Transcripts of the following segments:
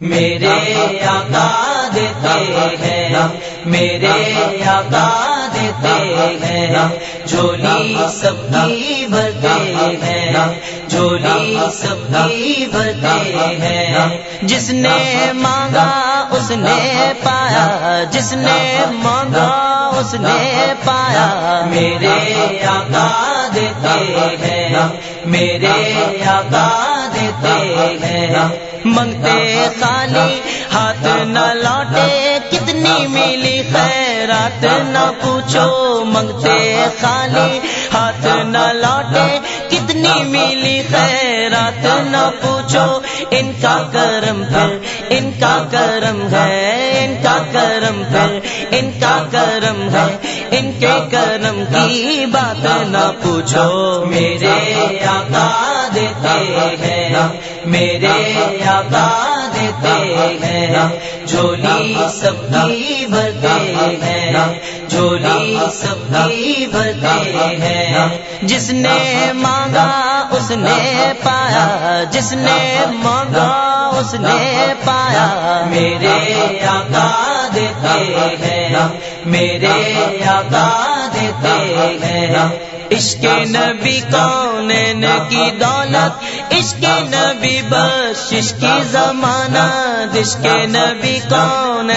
میرے آقا دیتے ہیں، میرے آقا دیتے ہیں جولی سب کی بھرتے ہیں جولی سب کی بھرتے ہیں۔ جس نے مانگا، اس نے پایا، جس نے مانگا، اس نے پایا۔ میرے آقا دیتے ہیں، میرے آقا دیتے ہیں۔ منگتے خالی ہاتھ نہ لوٹے، کتنی ملی خیرات نہ پوچھو، منگتے خالی ہاتھ نہ لوٹے، کتنی ملی خیرات نہ پوچھو۔ ان کا کرم پھر ان کا کرم ہے، ان کا کرم پھر ان کا کرم ہے، ان کے کرم کی بات نہ پوچھو۔ میرے آقا دیتے ہیں میرے آقا دیتے ہیں جولی سب کی بھرتے ہیں جولی سب کی بھرتے ہیں۔ جس نے مانگا، اس نے پایا۔ جس نے مانگا، اس نے پایا۔ میرے آقا دیتے ہیں، میرے آقا دیتے ہیں۔ عشق نبی کون کی دولت؟ عشق نبی بخش کی زمانہ۔ عشق نبی کون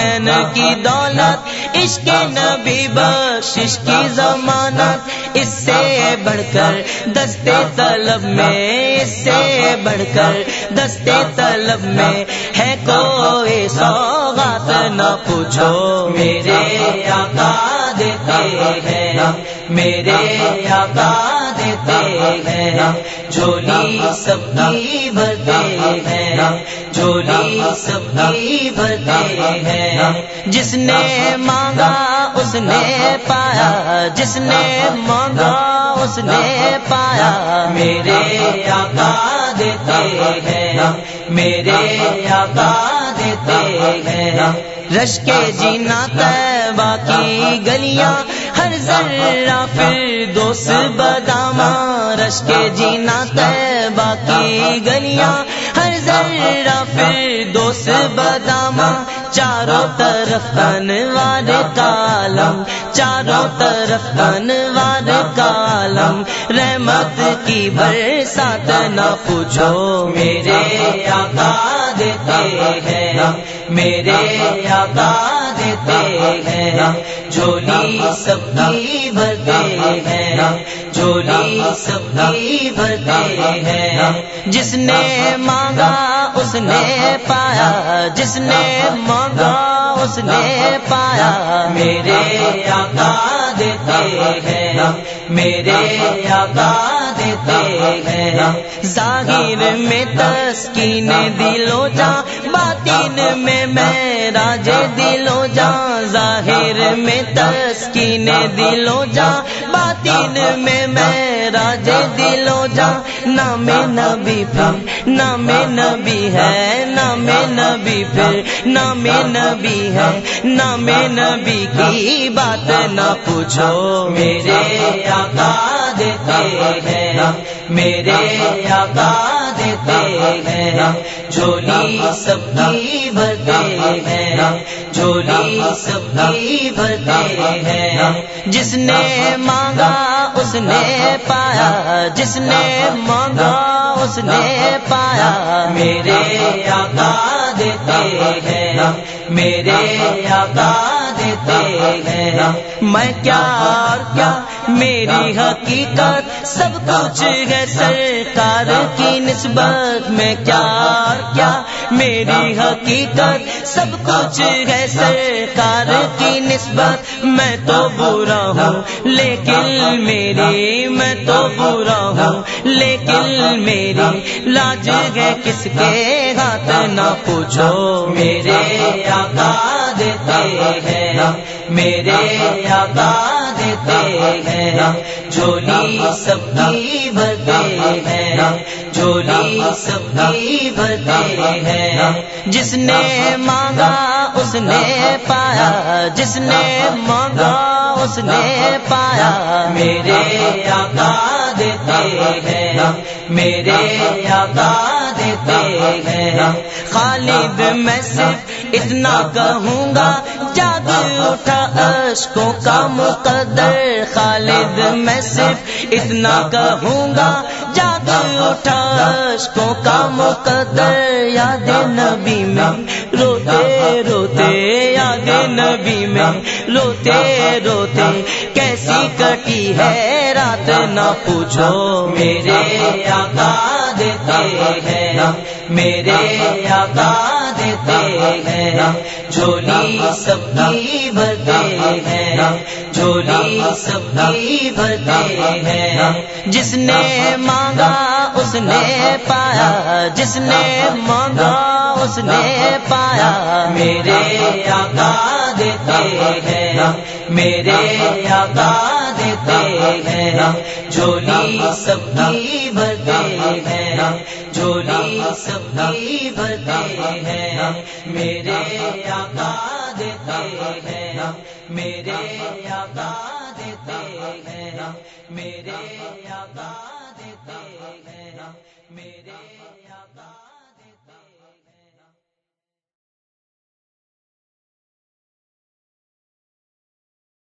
کی دولت؟ عشق نبی بخش کی زمانت اس سے بڑھ کر دستے طلب میں، اس سے بڑھ کر دستے طلب میں ہے کوئی سوغات نہ پوچھو میرے آقا۔ دیتے ہیں، میرے آقا دیتے ہیں جولی سب کی بھرتے ہیں جولی سب کی بھرتے ہیں، جس نے مانگا اس نے پایا، جس نے مانگا اس نے پایا، میرے آقا دیتے ہیں، میرے آقا دیتے ہیں رش کے جینا باقی گلیاں، ہر ذرا پھر دوست بداما رش کے جینا باقی گلیاں، ہر ذرا پھر دوست بداما چاروں طرف انوار کالم، چاروں طرف انوار کالم، رحمت کی برسات نہ پوچھو، میرے آقا دیتے ہیں، میرے آقا دیتے ہیں جولی سب کی بھرتے ہیں جولی سب کی بھرتے ہیں۔ جس نے مانگا، اس نے پایا۔ جس نے مانگا، اس نے پایا۔ میرے آقا دیتے ہیں، میرے آقا ہیں۔ ظاہر میں تسکین دلو جا باطن میں میں دلو جا ظاہر میں تسکین دلو جا باطن میں میں راج دلو جا نام نبی پھر، نام نبی ہے، نام نبی پھر، نام نبی ہے۔ نام نبی کی بات نہ پوچھو میرے آقا۔ دیتے ہیں میرے آقا دیتے ہیں جولی سب کی بھرتے ہیں جولی سب کی بھرتے ہیں جس نے مانگا اس نے پایا جس نے مانگا اس نے پایا میرے آقا دیتے ہیں، میرے آقا دیتے ہیں، میں کیا اور کیا، میری حقیقت سب کچھ ہے سرکار کی نسبت میں کیا اور کیا، میری حقیقت سب کچھ ہے سرکار کی نسبت، میں تو برا ہوں، لیکن میری، میں تو برا ہوں، لیکن میری لاج ہے کس کے ہاتھ نہ پوچھو میرے آقا دیتے ہیں۔ میرے آقا دیتے ہیں۔ جولی سب کی بھرتے ہیں۔ جولی سب کی بھرتے ہیں۔ جس نے مانگا اس نے پایا۔ جس نے مانگا اس نے پایا۔ میرے آقا دیتے ہیں۔ میرے آقا دیتے ہیں۔ خالد میں صرف اتنا کہوں گا، جاگ اٹھا اشکوں کا مقدر، خالد میں صرف اتنا کہوں گا، جاگ اٹھا اشکوں کا مقدر، یاد نبی میں، روتے روتے، یاد نبی میں، روتے روتے، کیسی کٹی ہے رات، نہ پوچھو میرے آقا دیتے ہیں، میرے آقا دیتے ہیں، جھولی سب کی بھرتے ہیں، جھولی سب کی بھرتے ہیں۔ جس نے مانگا اس نے پایا، جس نے مانگا اس نے پایا۔ میرے آقا دیتے ہیں، میرے آقا دیتے ہیں۔ جھولی سب کی بھرتے ہیں جھولی سب کی بھرتے ہیں میرے آقا دیتے ہیں میرے آقا دیتے ہیں میرے آقا دیتے ہیں میرے آقا